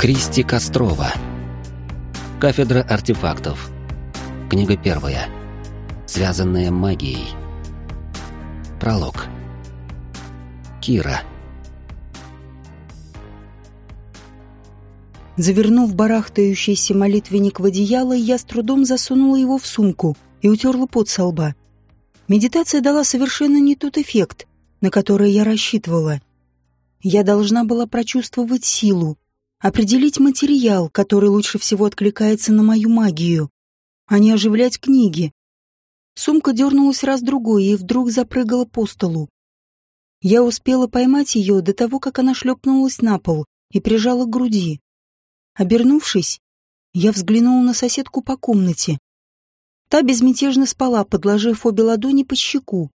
Кристи Кострова. Кафедра артефактов. Книга первая. Связанная магией. Пролог. Кира. Завернув барахтающийся молитвенник в одеяло, я с трудом засунула его в сумку и утерла пот со лба. Медитация дала совершенно не тот эффект, на который я рассчитывала. Я должна была прочувствовать силу, определить материал, который лучше всего откликается на мою магию, а не оживлять книги. Сумка дернулась раз-другой и вдруг запрыгала по столу. Я успела поймать ее до того, как она шлепнулась на пол и прижала к груди. Обернувшись, я взглянула на соседку по комнате. Та безмятежно спала, подложив обе ладони под щеку.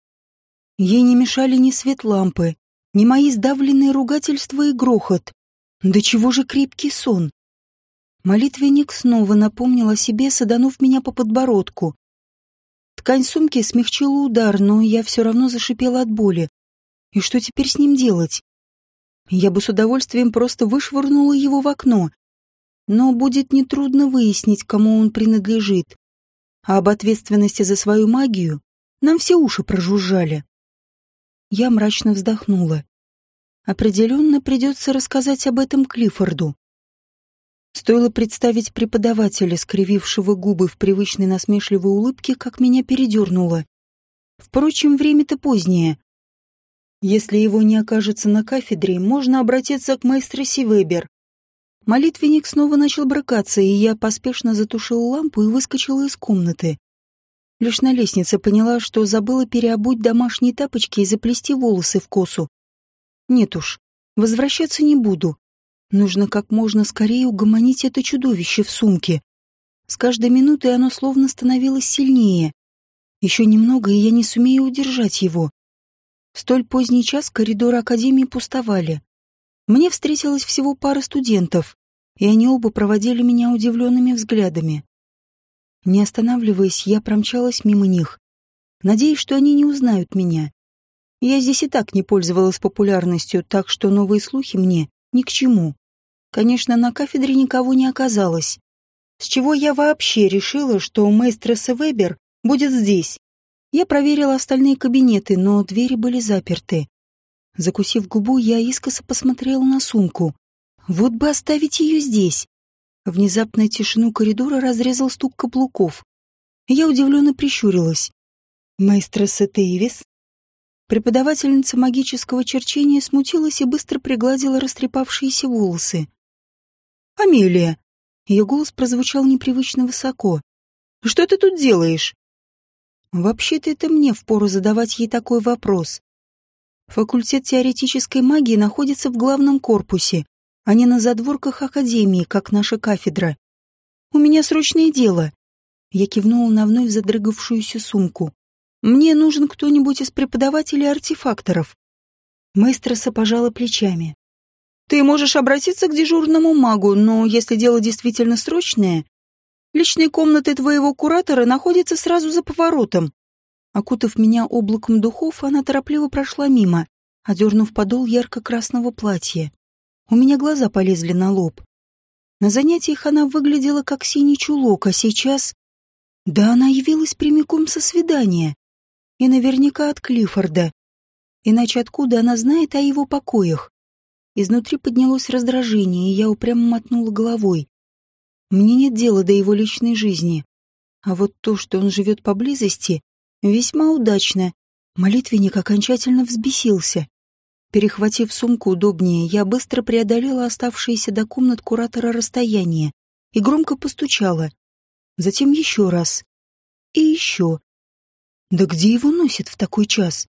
Ей не мешали ни свет лампы, ни мои сдавленные ругательства и грохот. Да чего же крепкий сон? Молитвенник снова напомнил о себе, саданув меня по подбородку. Ткань сумки смягчила удар, но я все равно зашипела от боли. И что теперь с ним делать? Я бы с удовольствием просто вышвырнула его в окно. Но будет нетрудно выяснить, кому он принадлежит. А об ответственности за свою магию нам все уши прожужжали. Я мрачно вздохнула. Определенно придется рассказать об этом Клиффорду. Стоило представить преподавателя, скривившего губы в привычной насмешливой улыбке, как меня передернуло. Впрочем, время-то позднее. Если его не окажется на кафедре, можно обратиться к маэстро Сивебер. Молитвенник снова начал брыкаться, и я поспешно затушила лампу и выскочила из комнаты. Лишь на лестнице поняла, что забыла переобуть домашние тапочки и заплести волосы в косу. Нет уж, возвращаться не буду. Нужно как можно скорее угомонить это чудовище в сумке. С каждой минутой оно словно становилось сильнее. Еще немного, и я не сумею удержать его. В столь поздний час коридоры Академии пустовали. Мне встретилась всего пара студентов, и они оба проводили меня удивленными взглядами. Не останавливаясь, я промчалась мимо них, надеясь, что они не узнают меня. Я здесь и так не пользовалась популярностью, так что новые слухи мне ни к чему. Конечно, на кафедре никого не оказалось. С чего я вообще решила, что мэйстреса Вебер будет здесь? Я проверила остальные кабинеты, но двери были заперты. Закусив губу, я искоса посмотрела на сумку. Вот бы оставить ее здесь. Внезапно тишину коридора разрезал стук каблуков. Я удивленно прищурилась. «Мэйстреса Тейвис?» Преподавательница магического черчения смутилась и быстро пригладила растрепавшиеся волосы. «Амелия!» Ее голос прозвучал непривычно высоко. «Что ты тут делаешь?» «Вообще-то это мне впору задавать ей такой вопрос. Факультет теоретической магии находится в главном корпусе, а не на задворках Академии, как наша кафедра. У меня срочное дело». Я кивнула на вновь задрыгавшуюся сумку. Мне нужен кто-нибудь из преподавателей артефакторов. Мэстроса пожала плечами. Ты можешь обратиться к дежурному магу, но если дело действительно срочное, личные комнаты твоего куратора находятся сразу за поворотом. Окутав меня облаком духов, она торопливо прошла мимо, одернув подол ярко-красного платья. У меня глаза полезли на лоб. На занятиях она выглядела как синий чулок, а сейчас... Да она явилась прямиком со свидания. И наверняка от Клиффорда. Иначе откуда она знает о его покоях? Изнутри поднялось раздражение, и я упрямо мотнула головой. Мне нет дела до его личной жизни. А вот то, что он живет поблизости, весьма удачно. Молитвенник окончательно взбесился. Перехватив сумку удобнее, я быстро преодолела оставшееся до комнат куратора расстояние и громко постучала. Затем еще раз. И еще. Да где его носит в такой час?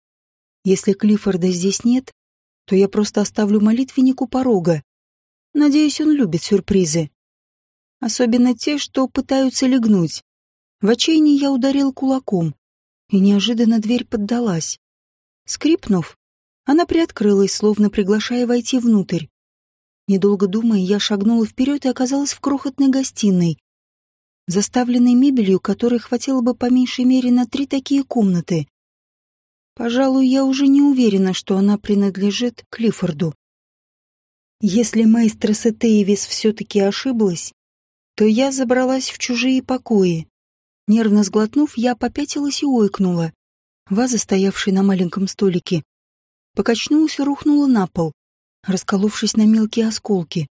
Если Клиффорда здесь нет, то я просто оставлю молитвеннику порога. Надеюсь, он любит сюрпризы. Особенно те, что пытаются легнуть. В отчаянии я ударил кулаком, и неожиданно дверь поддалась. Скрипнув, она приоткрылась, словно приглашая войти внутрь. Недолго думая, я шагнула вперед и оказалась в крохотной гостиной, заставленной мебелью, которой хватило бы по меньшей мере на три такие комнаты. Пожалуй, я уже не уверена, что она принадлежит Клиффорду. Если мейстреса Тейвис все-таки ошиблась, то я забралась в чужие покои. Нервно сглотнув, я попятилась и ойкнула. Ваза, стоявшая на маленьком столике, покачнулась и рухнула на пол, расколовшись на мелкие осколки.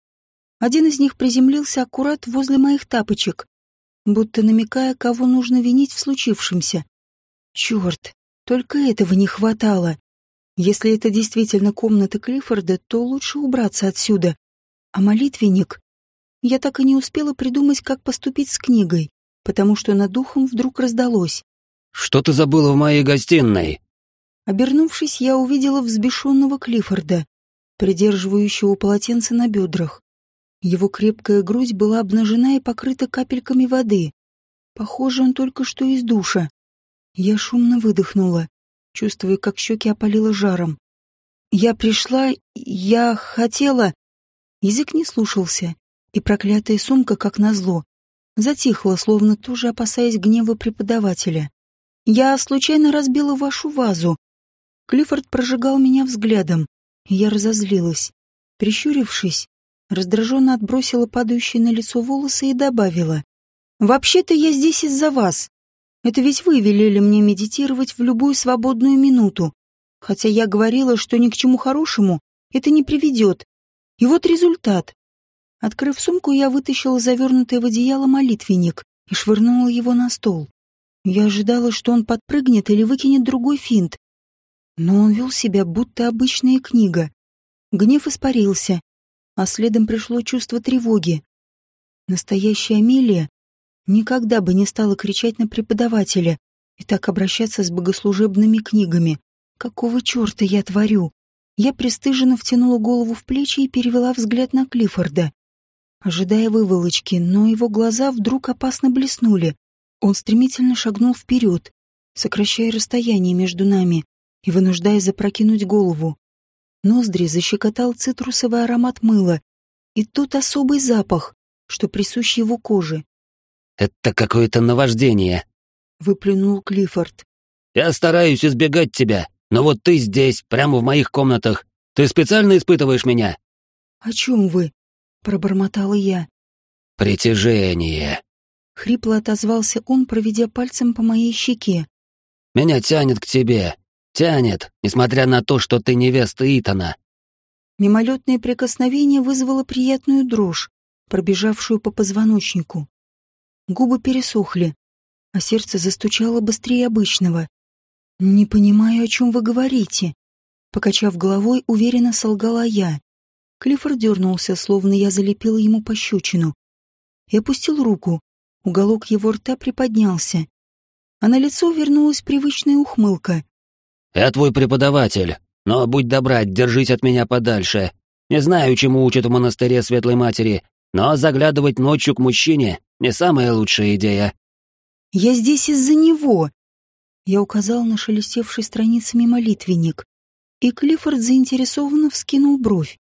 Один из них приземлился аккурат возле моих тапочек, будто намекая, кого нужно винить в случившемся. Черт, только этого не хватало. Если это действительно комната Клиффорда, то лучше убраться отсюда. А молитвенник... Я так и не успела придумать, как поступить с книгой, потому что над духом вдруг раздалось. «Что ты забыла в моей гостиной?» Обернувшись, я увидела взбешенного Клиффорда, придерживающего полотенце на бедрах. Его крепкая грудь была обнажена и покрыта капельками воды. Похоже, он только что из душа. Я шумно выдохнула, чувствуя, как щеки опалило жаром. Я пришла, я хотела... Язык не слушался, и проклятая сумка, как назло, затихла, словно тоже опасаясь гнева преподавателя. Я случайно разбила вашу вазу. Клиффорд прожигал меня взглядом, и я разозлилась. Прищурившись, раздраженно отбросила падающие на лицо волосы и добавила. «Вообще-то я здесь из-за вас. Это ведь вы велели мне медитировать в любую свободную минуту, хотя я говорила, что ни к чему хорошему это не приведет. И вот результат. Открыв сумку, я вытащила завернутый в одеяло молитвенник и швырнула его на стол. Я ожидала, что он подпрыгнет или выкинет другой финт. Но он вел себя, будто обычная книга. Гнев испарился, а следом пришло чувство тревоги. Настоящая Амелия никогда бы не стала кричать на преподавателя и так обращаться с богослужебными книгами. Какого черта я творю? Я пристыженно втянула голову в плечи и перевела взгляд на Клиффорда, ожидая выволочки, но его глаза вдруг опасно блеснули. Он стремительно шагнул вперед, сокращая расстояние между нами и вынуждая запрокинуть голову. Ноздри защекотал цитрусовый аромат мыла и тот особый запах, что присущ его коже. «Это какое-то наваждение», — выплюнул Клиффорд. «Я стараюсь избегать тебя, но вот ты здесь, прямо в моих комнатах. Ты специально испытываешь меня?» «О чем вы?» — пробормотала я. «Притяжение», — хрипло отозвался он, проведя пальцем по моей щеке. «Меня тянет к тебе. Тянет, несмотря на то, что ты невеста Итана». Мимолетное прикосновение вызвало приятную дрожь, пробежавшую по позвоночнику. Губы пересохли, а сердце застучало быстрее обычного. «Не понимаю, о чем вы говорите», — покачав головой, уверенно солгала я. Клиффорд дернулся, словно я залепила ему пощечину. И опустил руку. Уголок его рта приподнялся. А на лицо вернулась привычная ухмылка. «Я твой преподаватель, но будь добра, держись от меня подальше. Не знаю, чему учат в монастыре Светлой Матери, но заглядывать ночью к мужчине — не самая лучшая идея. «Я здесь из-за него!» Я указал на шелестевший страницами молитвенник, и Клиффорд заинтересованно вскинул бровь.